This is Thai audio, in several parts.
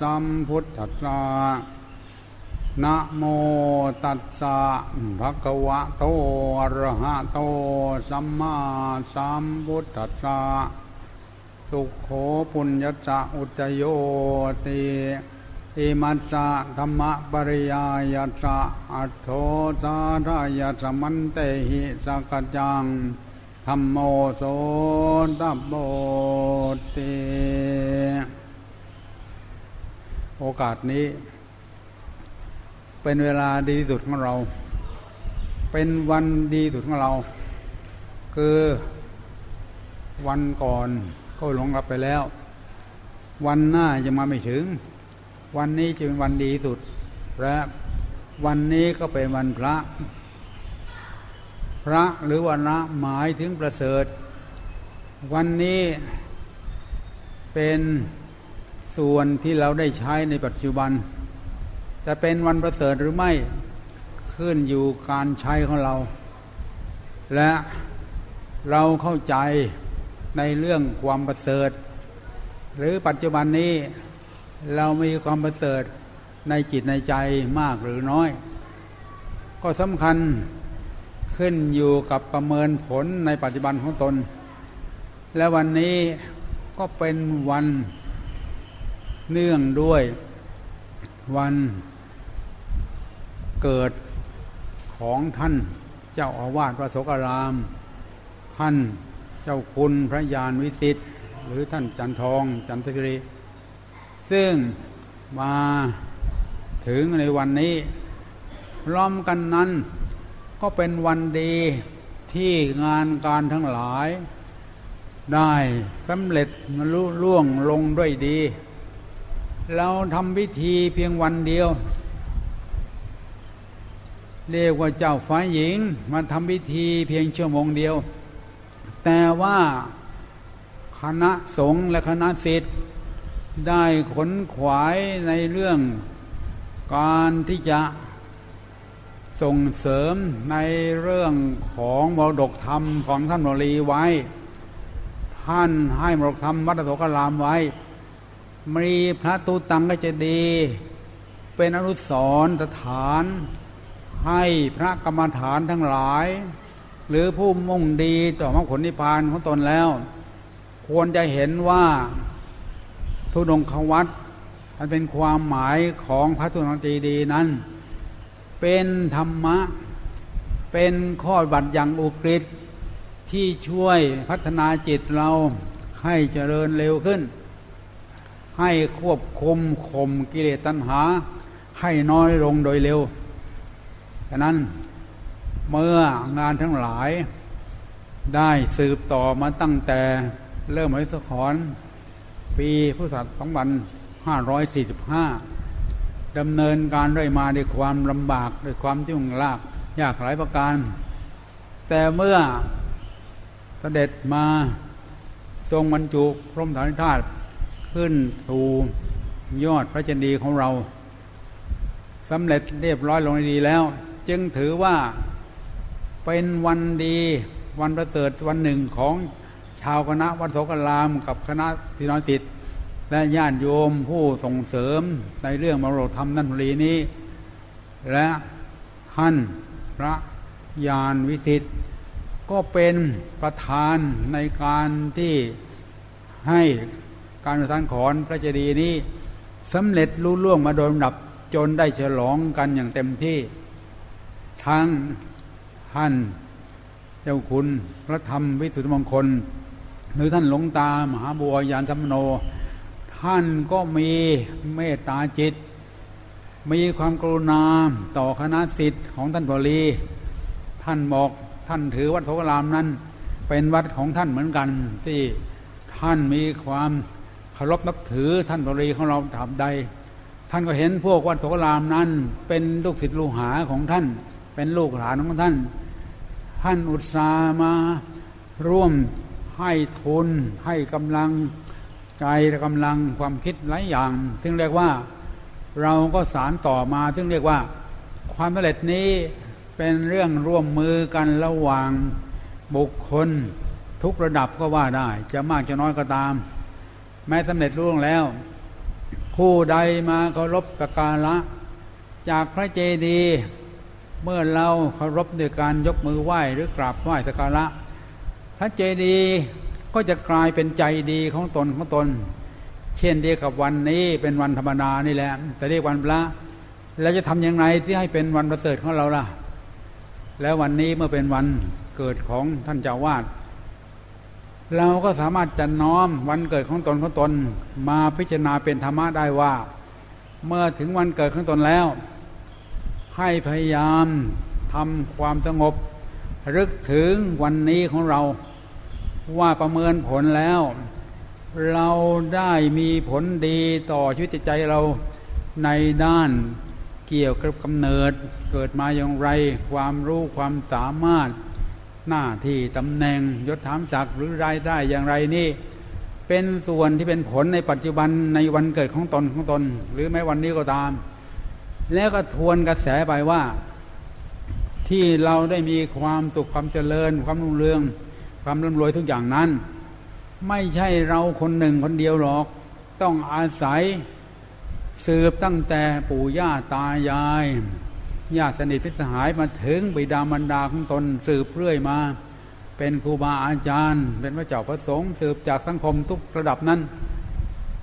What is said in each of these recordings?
สัมพุทธัสสะนะโมตัสสะภะคะวะโตอะระหะโต สัมมาสัมพุทธัสสะสุขโขปุญญจะอุจโยติอิมัสสะธรรมปริยายัสสะอัตโธสาทายสมันเตหิสกจังธรรมโมโสตัปโบติ โอกาสนี้ เป็นเวลาดีที่สุดของเรา เป็นวันดีสุดของเรา คือวันก่อนก็หลงรับไปแล้ว วันหน้าจะมาไม่ถึง วันนี้จะเป็นวันดีสุด และวันนี้ก็เป็นวันพระ พระหรือวันละหมายถึงประเสริฐ วันนี้เป็น ส่วนที่เราได้ใช้ในปัจจุบัน จะเป็นวันประเสริฐหรือไม่ขึ้นอยู่การใช้ของเรา และเราเข้าใจในเรื่องความประเสริฐ หรือปัจจุบันนี้เรามีความประเสริฐในจิตในใจมากหรือน้อย ก็สำคัญขึ้นอยู่กับประเมินผลในปัจจุบันของตน และวันนี้ก็เป็นวัน เนื่องด้วยวันเกิดของท่านเจ้าอาวาสพระโสกราม ท่านเจ้าคุณพระยานวิสิตหรือท่านจันทองจันทกิรีซึ่งมาถึงในวันนี้ร้อมกันนั้นก็เป็นวันดีที่งานการทั้งหลาย ได้สำเร็จลุล่วงลงด้วยดี เราทำพิธีเพียงวันเดียว เรียกว่าเจ้าฝ่ายหญิงมาทำพิธีเพียงชั่วโมงเดียว แต่ว่าคณะสงฆ์และคณะศิษย์ได้ขนขวายในเรื่องการที่จะส่งเสริมในเรื่องของมรดกธรรมของท่านมรีไว้ ท่านให้มรดกธรรมวัดโสกรามไว้ มีพระตูตังก็จะดี เป็นอนุสรสถาน ให้พระกรรมฐานทั้งหลาย หรือผู้มุ่งดีต่อมรรคผลนิพพานของตนแล้ว ควรจะเห็นว่าทุดงควัตมันเป็นความหมายของพระตุนังตีดีนั้น เป็นธรรมะ เป็นข้อบัตรอย่างอุกฤษที่ช่วยพัฒนาจิตเราให้เจริญเร็วขึ้น ให้ควบคุมข่มกิเลสตัณหา ให้น้อยลงโดยเร็วฉะนั้นเมื่องานทั้งหลายได้สืบต่อมาตั้งแต่เริ่มไว้สขอนปีพุทธศักราช2545ดำเนินการด้วยมาด้วยความลำบากด้วยความที่งลากยากหลายประการ แต่เมื่อเสด็จมาทรงบรรจุพรมฐานธาตุ ขึ้นถูยอดพระเจดีย์ของเราสำเร็จเรียบร้อยลงดีแล้ว จึงถือว่าเป็นวันดีวันประเสริฐวันหนึ่งของชาวคณะวัดโสกรามกับคณะพี่น้องติด และญาติโยมผู้ส่งเสริมในเรื่องมรดกธรรมนันทรีนี้ และท่านพระยานวิสิตก็เป็นประธานในการที่ให้ การสร้างขอนพระเจดีย์นี้สำเร็จรุ่ล่วงมาโดยลำดับจนได้ฉลองกันอย่างเต็มที่ทั้งท่านเจ้าคุณพระธรรมวิสุทธิมงคล หรือท่านหลวงตามหาบัวยานสัมโน ท่านก็มีเมตตาจิต มีความกรุณาต่อคณะสิทธิ์ของท่านบรีท่านบอกท่านถือวัดโทรามนั้น เป็นวัดของท่านเหมือนกันที่ท่านมีความ เคารพนับถือท่านบรีของเราถามใด ท่านก็เห็นพวกวัดโสรามนั้น เป็นลูกศิษย์ลูกหาของท่าน เป็นลูกหลานของท่าน ท่านอุตส่าห์มาร่วมให้ทุนให้กำลังใจกำลังความคิดหลายอย่าง ซึ่งเรียกว่าเราก็สารต่อมา ซึ่งเรียกว่าความสำเร็จนี้เป็นเรื่องร่วมมือกันระหว่างบุคคล ทุกระดับก็ว่าได้ จะมากจะน้อยก็ตาม แม้สำเร็จรุ่งแล้ว ผู้ใดมาเคารพสักการะ จากพระเจดีย์เมื่อเราเคารพด้วยการยกมือไหว้หรือกราบไหว้สักการะ พระเจดีย์ก็จะกลายเป็นใจดีของตนของตน เช่นเดียวกับวันนี้เป็นวันธรรมดานี่แหละ แต่เรียกวันพระเราจะทำอย่างไรที่ให้เป็นวันประเสริฐของเราล่ะ แล้ววันนี้เมื่อเป็นวันเกิดของท่านเจ้าวาด เราก็สามารถจะน้อมวันเกิดของตนของตน มาพิจารณาเป็นธรรมะได้ว่า เมื่อถึงวันเกิดของตนแล้ว ให้พยายามทำความสงบรึกถึงวันนี้ของเรา ว่าประเมินผลแล้ว เราได้มีผลดีต่อชีวิตใจเราในด้านเกี่ยวกับกำเนิดเกิดมาอย่างไร ความรู้ความสามารถ หน้าที่ตำแหน่งยศถามศักดิ์หรือรายได้อย่างไรนี่เป็นส่วนที่เป็นผลในปัจจุบันในวันเกิดของตนของตน หรือแม้วันนี้ก็ตาม แล้วก็ทวนกระแสไปว่า ที่เราได้มีความสุขความเจริญ ความรุ่งเรือง ความร่ำรวยทุกอย่างนั้น ไม่ใช่เราคนหนึ่งคนเดียวหรอก ต้องอาศัยสืบตั้งแต่ปู่ย่าตายาย ญาติสนิทพิสหายมาถึงบิดามารดาของตนสืบเรื่อยมา เป็นครูบาอาจารย์ เป็นพระเจ้าพระสงฆ์สืบจากสังคมทุกระดับนั้น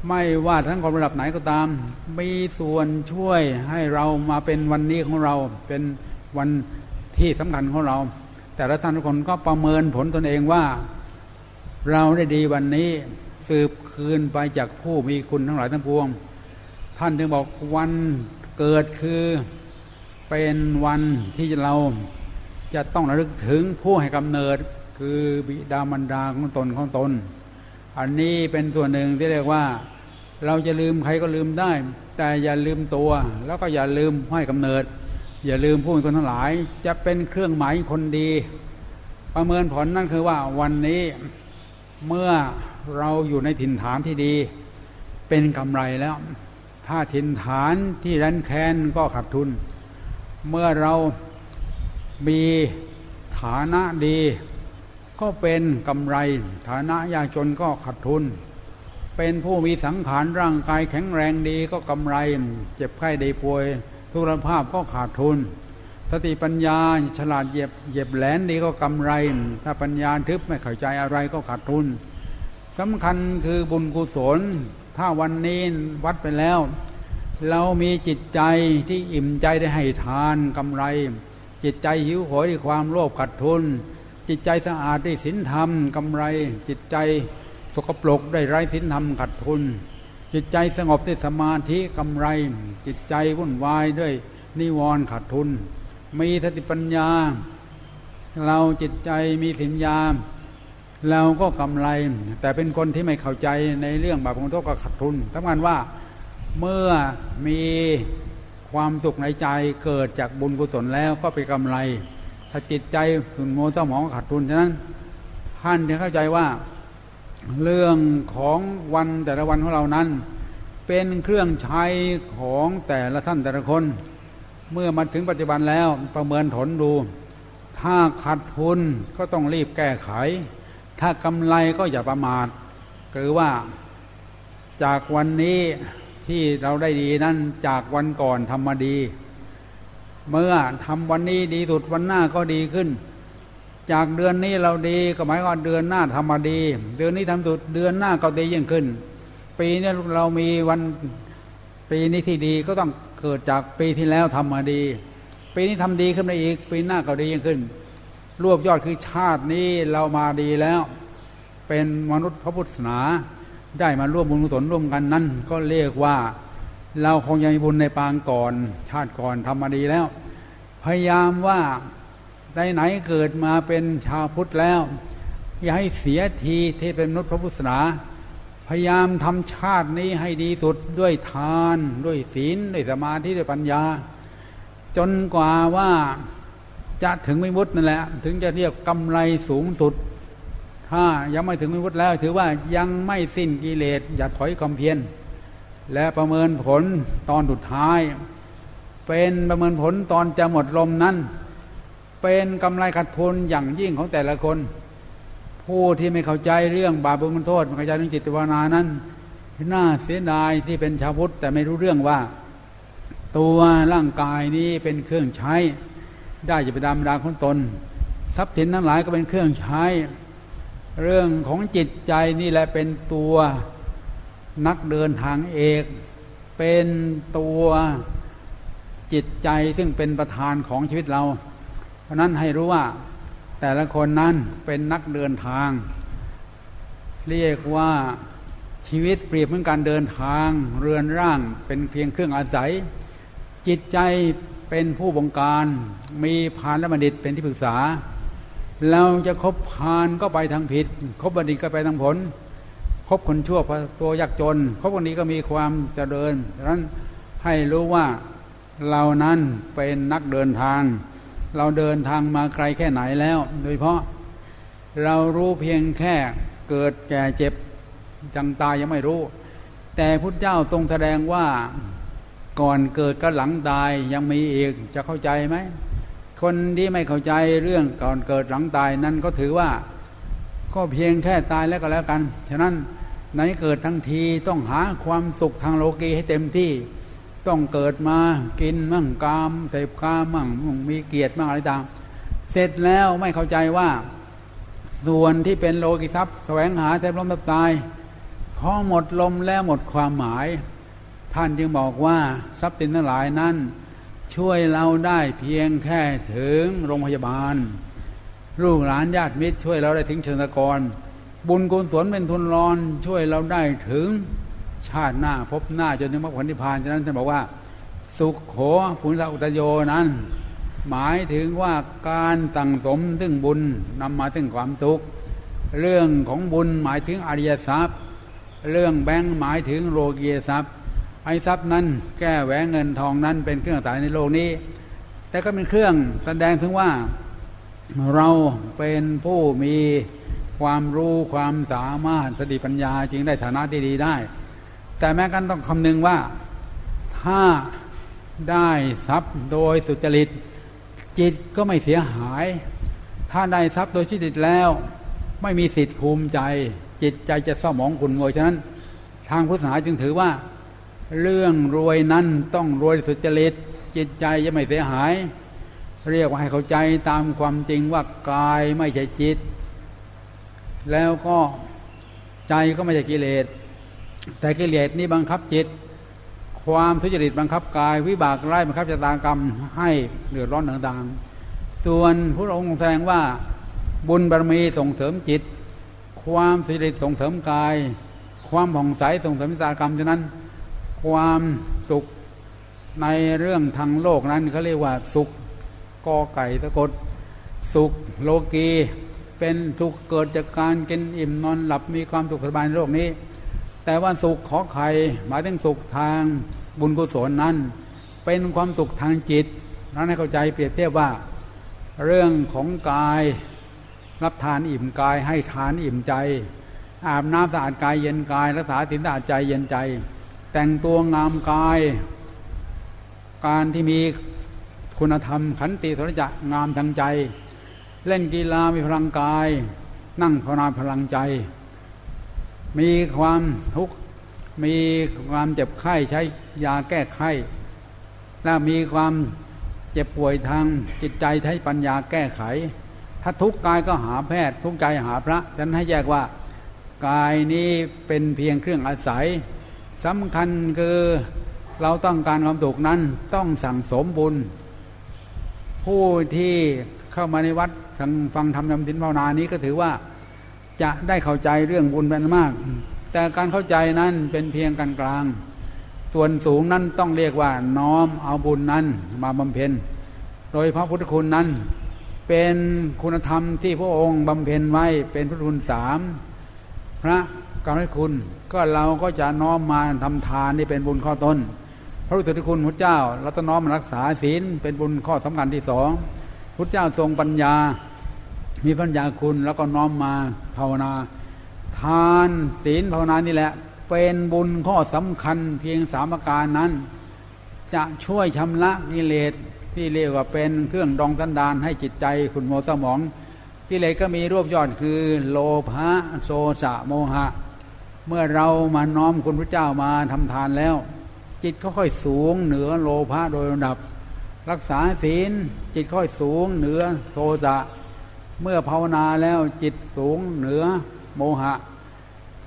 ไม่ว่าสังคมระดับไหนก็ตาม มีส่วนช่วยให้เรามาเป็นวันนี้ของเราเป็นวันที่สำคัญของเรา แต่ละท่านทุกคนก็ประเมินผลตนเองว่า เราได้ดีวันนี้สืบคืนไปจากผู้มีคุณทั้งหลายทั้งปวง ท่านจึงบอกวันเกิดคือ เป็นวันที่เราจะต้องระลึกถึงผู้ให้กำเนิดคือบิดามารดาของตนของตน อันนี้เป็นส่วนหนึ่งที่เรียกว่า เราจะลืมใครก็ลืมได้ แต่อย่าลืมตัว แล้วก็อย่าลืมให้กำเนิด อย่าลืมผู้คนทั้งหลาย จะเป็นเครื่องหมายคนดี ประเมินผลนั่นคือว่าวันนี้เมื่อเราอยู่ในถิ่นฐานที่ดี เป็นกำไรแล้ว ถ้าถิ่นฐานที่รันแค้นก็ขาดทุน เมื่อเรามีฐานะดี ก็เป็นกำไร ฐานะยากจนก็ขาดทุน เป็นผู้มีสังขารร่างกายแข็งแรงดีก็กำไร เจ็บไข้ได้ป่วย ทุรภาพก็ขาดทุนสติปัญญาฉลาดเย็บเย็บแหลนดีก็กำไร ถ้าปัญญาทึบไม่เข้าใจอะไรก็ขาดทุนสำคัญคือบุญกุศล ถ้าวันนี้วัดไปแล้ว เรามีจิตใจที่อิ่มใจได้ให้ทานกำไร จิตใจหิวโหยด้วยความโลภขัดทุน จิตใจสะอาดด้วยศีลธรรมกำไร จิตใจสกปรกได้ไร้ศีลธรรมขัดทุน จิตใจสงบด้วยสมาธิกำไร จิตใจวุ่นวายด้วยนิวรณ์ขัดทุน มีสติปัญญา เราจิตใจมีสิญญาเราก็กำไร แต่เป็นคนที่ไม่เข้าใจในเรื่องบาปของโทษก็ขัดทุนทำงานว่า เมื่อมีความสุขในใจเกิดจากบุญกุศลแล้วก็เป็นกำไร ถ้าจิตใจสุนโมสมองขาดทุนฉะนั้นท่านจะเข้าใจว่าเรื่องของวันแต่ละวันของเรานั้น เป็นเครื่องใช้ของแต่ละท่านแต่ละคน เมื่อมาถึงปัจจุบันแล้วประเมินผลดู ถ้าขาดทุนก็ต้องรีบแก้ไข ถ้ากำไรก็อย่าประมาทคือว่าจากวันนี้ ที่เราได้ดีนั้นจากวันก่อนทำมาดี เมื่อทำวันนี้ดีสุดวันหน้าก็ดีขึ้น จากเดือนนี้เราดีก็หมายว่าเดือนหน้าทำมาดี เดือนนี้ทำสุดเดือนหน้าก็ดียิ่งขึ้น ปีนี้เรามีวันปีนี้ที่ดีก็ต้องเกิดจากปีที่แล้วทำมาดี ปีนี้ทำดีขึ้นมาอีก ปีหน้าก็ดียิ่งขึ้น รวบยอดคือชาตินี้เรามาดีแล้ว เป็นมนุษย์พระพุทธศาสนา ได้มาร่วมบุญกุศลร่วมกันนั้น ก็เรียกว่าเราคงยังมีบุญในปางก่อน ชาติก่อนทำมาดีแล้ว พยายามว่าได้ไหนเกิดมาเป็นชาวพุทธแล้ว อย่าให้เสียทีที่เป็นนุษย์พระพุทธศาสนาพยายามทำชาตินี้ให้ดีสุดด้วยทานด้วยศีลด้วยสมาธิด้วยปัญญา จนกว่าว่าจะถึงไม่มุดนั่นแหละ ถึงจะเรียกกำไรสูงสุด ถ้ายังไม่ถึงวิมุตแล้ว ถือว่ายังไม่สิ้นกิเลสอย่าถอยความเพียรและประเมินผลตอนสุดท้าย เป็นประเมินผลตอนจะหมดลมนั้น เป็นกำไรขาดทุนอย่างยิ่งของแต่ละคน ผู้ที่ไม่เข้าใจเรื่องบาปบุญโทษไม่เข้าใจเรื่องจิตวานานั้นน่าเสียดายที่เป็นชาวพุทธแต่ไม่รู้เรื่องว่า ตัวร่างกายนี้เป็นเครื่องใช้ ได้จะไปดำดาคนตน ทรัพย์สินทั้งหลายก็เป็นเครื่องใช้ เรื่องของจิตใจนี่แหละเป็นตัวนักเดินทางเอก เป็นตัวจิตใจซึ่งเป็นประธานของชีวิตเรา เพราะนั้นให้รู้ว่าแต่ละคนนั้นเป็นนักเดินทาง เรียกว่าชีวิตเปรียบเหมือนการเดินทางเรือนร่างเป็นเพียงเครื่องอาศัย จิตใจเป็นผู้บงการ มีพานและบัณฑิตเป็นที่ปรึกษา เราจะคบพานก็ไปทางผิด คบบัณฑิตก็ไปทางผล คบคนชั่วตัวยากจน คบคนนี้ก็มีความเจริญดังนั้นให้รู้ว่าเรานั้นเป็นนักเดินทาง เราเดินทางมาไกลแค่ไหนแล้ว โดยเฉพาะเรารู้เพียงแค่เกิดแก่เจ็บจังตายยังไม่รู้ แต่พุทธเจ้าทรงแสดงว่าก่อนเกิดกับหลังตายยังมีอีกจะเข้าใจไหม คนที่ไม่เข้าใจเรื่องก่อนเกิดหลังตายนั้นก็ถือว่าก็เพียงแค่ตายแล้วก็แล้วกัน ฉะนั้นในเกิดทั้งทีต้องหาความสุขทางโลกีให้เต็มที่ ต้องเกิดมากินมั่งกามเสพกามมั่งมีเกียรติมั่งอะไรต่าง เสร็จแล้วไม่เข้าใจว่า ส่วนที่เป็นโลกิทรัพย์แสวงหาแทบล้มทับตายพอหมดลมแล้วหมดความหมาย ท่านจึงบอกว่าทรัพย์สินทั้งหลายนั้น ช่วยเราได้เพียงแค่ถึงโรงพยาบาล ลูกหลานญาติมิตรช่วยเราได้ถึงเชิงตะกร บุญกุศลเป็นทุนรอน ช่วยเราได้ถึงชาติหน้าพบหน้าจนถึงมรรคผลนิพพานฉะนั้นท่านบอกว่า สุขโขภูนิสอุตโยนั้น หมายถึงว่าการสั่งสมถึงบุญนำมาถึงความสุข เรื่องของบุญหมายถึงอริยทรัพย์ เรื่องแบงค์หมายถึงโลกียทรัพย์ ไอ้ทรัพย์นั้นแก้แหวงเงินทองนั้นเป็นเครื่องต่ายในโลกนี้ แต่ก็เป็นเครื่องแสดงถึงว่าเราเป็นผู้มีความรู้ความสามารถสติปัญญาจึงได้ฐานะที่ดีได้ แต่แม้กันต้องคำนึงว่าถ้าได้ทรัพย์โดยสุจริต จิตก็ไม่เสียหาย ถ้าได้ทรัพย์โดยสุจริตแล้ว ไม่มีสิทธิภูมิใจ จิตใจจะเศร้าหมองขุ่นมัวฉะนั้น ทางพุทธศาสนาจึงถือว่า เรื่องรวยนั้นต้องรวยสุจริตจิตใจจะไม่เสียหาย เรียกว่าให้เข้าใจตามความจริงว่ากายไม่ใช่จิต แล้วก็ใจก็ไม่ใช่กิเลส แต่กิเลสนี้บังคับจิต ความทุจริตบังคับกาย วิบากไร้บังคับจตากรรมให้เดือดร้อนต่างๆ ส่วนพระองค์แสดงว่าบุญบารมีส่งเสริมจิต ความสิริส่งเสริมกาย ความผ่องใสส่งเสริมตากรรมฉะนั้น ความสุขในเรื่องทางโลกนั้นเขาเรียกว่าสุขกอไก่ตะกดสุขโลกีเป็นสุขเกิดจากการกินอิ่มนอนหลับมีความสุขสบายในโลกนี้ แต่ว่าสุขขอไข่หมายถึงสุขทางบุญกุศลนั้น เป็นความสุขทางจิตนั้นให้เข้าใจเปรียบเทียบว่า เรื่องของกายรับทานอิ่มกายให้ทานอิ่มใจ อาบน้ำสะอาดกายเย็นกาย รักษาสินสะอาดใจเย็นใจ แต่งตัวงามกาย การที่มีคุณธรรม ขันติสรจะงามทางใจ เล่นกีฬามีพลังกาย นั่งภาวนาพลังใจ มีความทุกข์มีความเจ็บไข้ใช้ยาแก้ไข้ และมีความเจ็บป่วยทางจิตใจใช้ปัญญาแก้ไข ถ้าทุกกายก็หาแพทย์ ทุกใจหาพระฉะนั้นให้แยกว่ากายนี้เป็นเพียงเครื่องอาศัย สำคัญคือเราต้องการความสุขนั้นต้องสั่งสมบุญ ผู้ที่เข้ามาในวัดฟังฟังธรรมยำสินภาวนานี้ก็ถือว่าจะได้เข้าใจเรื่องบุญเป็นมาก แต่การเข้าใจนั้นเป็นเพียงกลางกลางส่วนสูงนั้นต้องเรียกว่าน้อมเอาบุญนั้นมาบำเพ็ญ โดยพระพุทธคุณนั้น เป็นคุณธรรมที่พระองค์บำเพ็ญไว้เป็นพระคุณสามพระ กรรมคุณ ก็เราก็จะน้อมมาทำทานนี่เป็นบุญข้อต้น พระฤาษีคุณพระเจ้าเราต้องน้อมรักษาศีลเป็นบุญข้อสำคัญที่สองพระเจ้าทรงปัญญา มีปัญญาคุณแล้วก็น้อมมาภาวนา ทานศีลภาวนานี่แหละ เป็นบุญข้อสำคัญเพียงสามประการนั้น จะช่วยชำระกิเลสที่เรียกว่าเป็นเครื่องดองสันดานให้จิตใจขุนโมสมองกิเลสก็มีรูปยอดคือโลภะโสสะโมหะ เมื่อเรามาน้อมคุณพระเจ้ามาทำทานแล้ว จิตค่อยสูงเหนือโลภะโดยลำดับ รักษาศีลจิตค่อยสูงเหนือโทสะเมื่อภาวนาแล้วจิตสูงเหนือโมหะ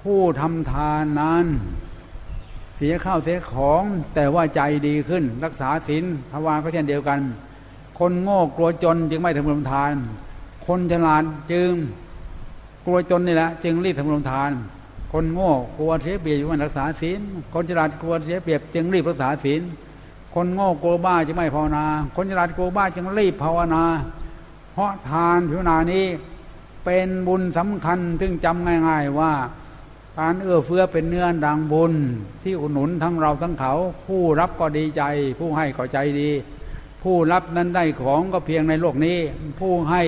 ผู้ทำทานนั้น เสียข้าวเสียของแต่ว่าใจดีขึ้น รักษาศีลภาวนาก็เช่นเดียวกัน คนโง่กลัวจนจึงไม่ทำบุญทาน คนฉลาดจึงกลัวจนนี่แหละจึงรีบทำบุญทาน คนโง่กลัวเสียเปรียบจึงไม่รักษาศีล คนฉลาดกลัวเสียเปรียบจึงรีบรักษาศีล คนโง่กลัวบ้าจึงไม่ภาวนา คนฉลาดกลัวบ้าจึงรีบภาวนา เพราะทานพิวนานี้เป็นบุญสำคัญซึ่งจำง่าย ๆว่าการเอื้อเฟื้อเป็นเนื้อดังบุญ ที่อุดหนุนทั้งเราทั้งเขา ผู้รับก็ดีใจ ผู้ให้ก็ใจดี ผู้รับนั้นได้ของก็เพียงในโลกนี้ ผู้ให้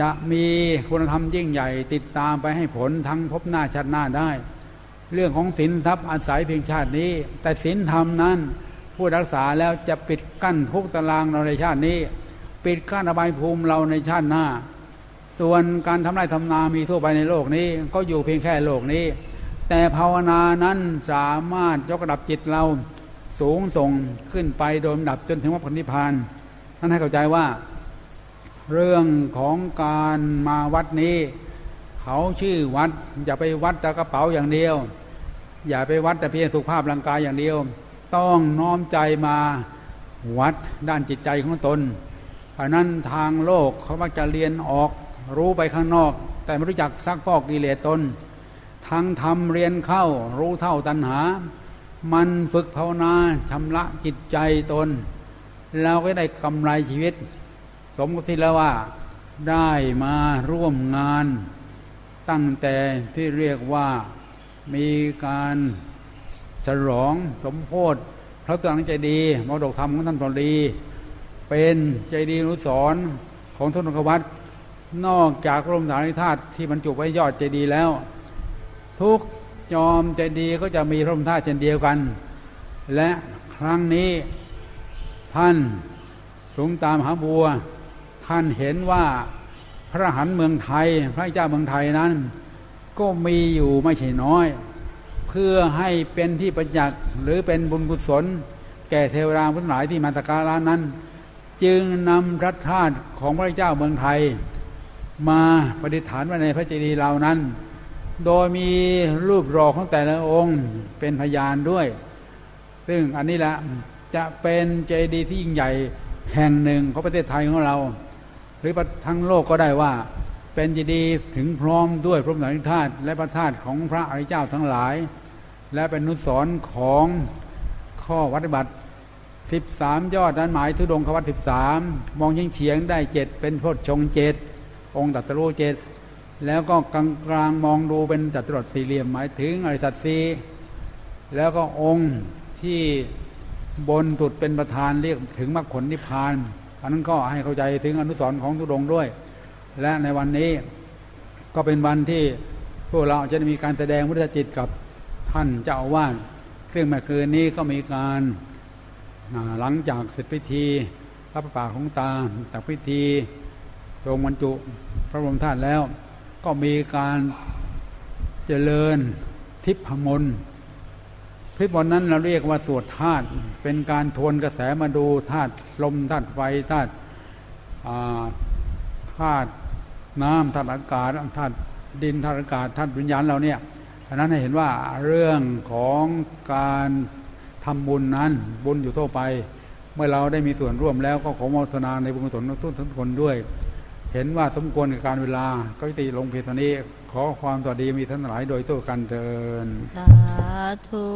จะมีคุณธรรมยิ่งใหญ่ติดตามไปให้ผลทั้งพบหน้าชาติหน้าได้ เรื่องของศีลทรัพย์อาศัยเพียงชาตินี้ แต่ศีลธรรมนั้นผู้รักษาแล้วจะปิดกั้นทุกตารางเราในชาตินี้ ปิดกั้นอบายภูมิเราในชาติหน้า ส่วนการทำไรทำนามีทั่วไปในโลกนี้ ก็อยู่เพียงแค่โลกนี้ แต่ภาวนานั้นสามารถยกระดับจิตเราสูงส่งขึ้นไปโดยดับจนถึงวัฏนิพพานท่านให้เข้าใจว่า เรื่องของการมาวัดนี้ เขาชื่อวัด อย่าไปวัดแต่กระเป๋าอย่างเดียว อย่าไปวัดแต่เพียงสุขภาพร่างกายอย่างเดียว ต้องน้อมใจมาวัดด้านจิตใจของตนเพราะนั้นทางโลกเขามักจะเรียนออกรู้ไปข้างนอก แต่ไม่รู้จักซักฟอกกิเลสตนทั้งทำเรียนเข้ารู้เท่าตัณหา มันฝึกภาวนาชำระจิตใจตน แล้วก็ได้กำไรชีวิต สมกับที่แล้วว่าได้มาร่วมงาน ตั้งแต่ที่เรียกว่ามีการฉลองสมโพธิพระตัวหลังใจดีมรดกธรรมของท่านพอดี เป็นใจดีนุสรของทุนกวัตนอกจากรมฐานิธาตุที่บรรจุไว้ยอดเจดีแล้ว ทุกจอมเจดีก็จะมีพระมธาตุเช่นเดียวกัน และครั้งนี้ท่านสูงตามหาบัว ท่านเห็นว่าพระหันเมืองไทย พระเจ้าเมืองไทยนั้น ก็มีอยู่ไม่ใช่น้อย เพื่อให้เป็นที่ประจักษ์หรือเป็นบุญกุศล แก่เทวดาผู้หลายที่มาตการานั้น จึงนำพระธาตุของพระเจ้าเมืองไทย มาประดิษฐานไว้ในพระเจดีย์เหล่านั้น โดยมีรูปรอของแต่ละองค์เป็นพยานด้วย ซึ่งอันนี้แหละจะเป็นเจดีย์ที่ยิ่งใหญ่แห่งหนึ่งของประเทศไทยของเรา รือทั้งโลกก็ได้ว่า เป็นเจดีย์ถึงพร้อมด้วยพระมหาธาตุและพระธาตุของพระอริยเจ้าทั้งหลาย และเป็นนุสรของข้อวัดบัติสิบสามยอดนั้นหมายทุดงควัตสิบสามมองยิ่งเฉียงได้เจ็ดเป็นพจชงเจ็ดองค์ตัตรูเจตแล้วก็กลางกลางมองดูเป็นจัตุรัสสี่เหลี่ยมหมายถึงอริสัตสีแล้วก็องค์ที่บนสุดเป็นประธานเรียกถึงมรรคผลนิพพาน อันนั้นก็ให้เข้าใจถึงอนุสรณ์ของทุดงด้วย และในวันนี้ก็เป็นวันที่พวกเราจะมีการแสดงมุทจิตกับท่านเจ้าอาวาสซึ่งเมื่อคืนนี้ก็มีการหลังจากเสร็จพิธี รับประปาของตาจากพิธีทรงบรรจุพระบรมธาตุแล้ว ก็มีการเจริญทิพมนทิ พมนนั้นเราเรียกว่าสวดธาตุเป็นการทวนกระแสมาดูธาตุลมธาตุไฟธาตุธาตุน้ำธาตุอากาศธาตุดินธาตุอากาศธาตุวิญญาณเราเนี่ยอันนั้นให้เห็นว่าเรื่องของการทำบุญนั้นบุญอยู่ทั่วไป เมื่อเราได้มีส่วนร่วมแล้วก็ขอมรสนาในบุญกุศลทุกทุกคนด้วย เห็นว่าสมควรกับการเวลา ก็ติลงเพียงตอนนี้ ขอความสวัสดีมีท่านหลายโดยตัวกันเดินสาธุ